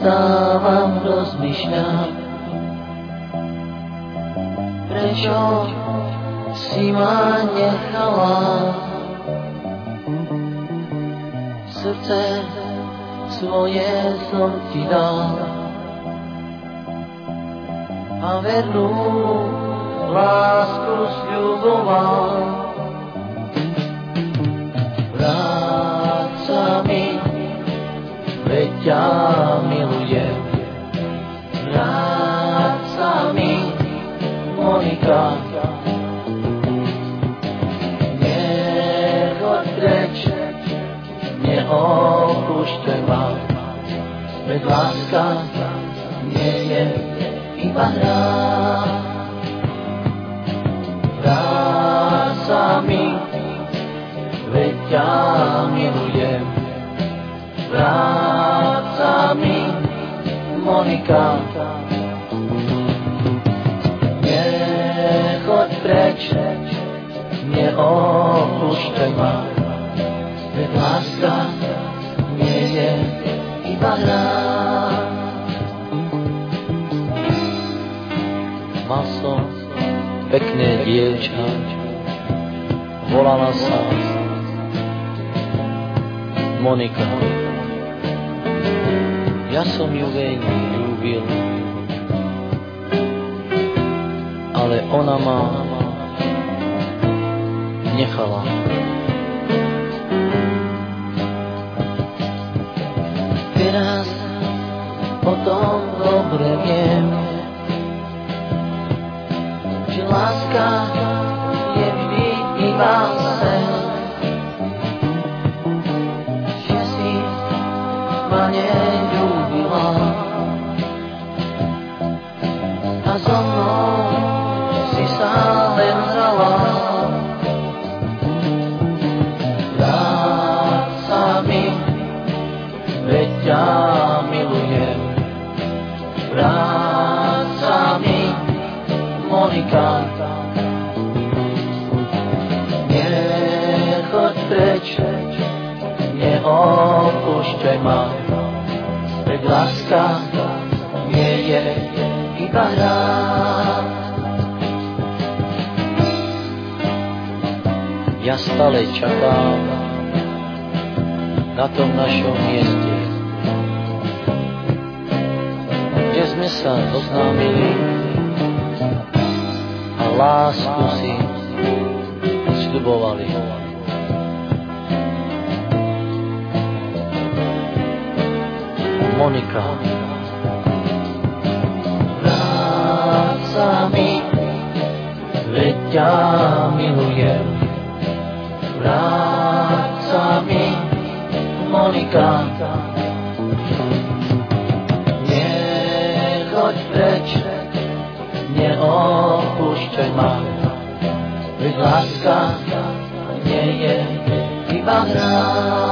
Zastávam, rozmýšľam, prečo si ma nechala. Srdce svoje som ti dal a vernú lásku sľuboval. Vráť sa mi, veď ťa milujem. Neopúšťaj ma, veď láska nie je iba hra. Vráť sa mi, veď ťa milujem. Vráť sa mi, Monika. Preč, neopúšťaj ma, veď láska nie je iba hra. Mal som pekné dievča, volala sa Monika. Ja som ju veľmi ľúbil, ale ona ma nechala. Teraz o tom dobre viem, že láska je vždy iba sen. Že si ma neľúbila Vráť sa mi, Monika. Nechoď preč, neopúšťaj ma, veď láska nie je iba hra. Ja stále čakám na tom našom mieste, sa zoznámili a lásku si sľubovali. Monika. Vráť sa mi, veď ťa milujem. Vráť mi, Monika. Nechoď preč, neopúšťaj ma, veď láska nie je iba hra.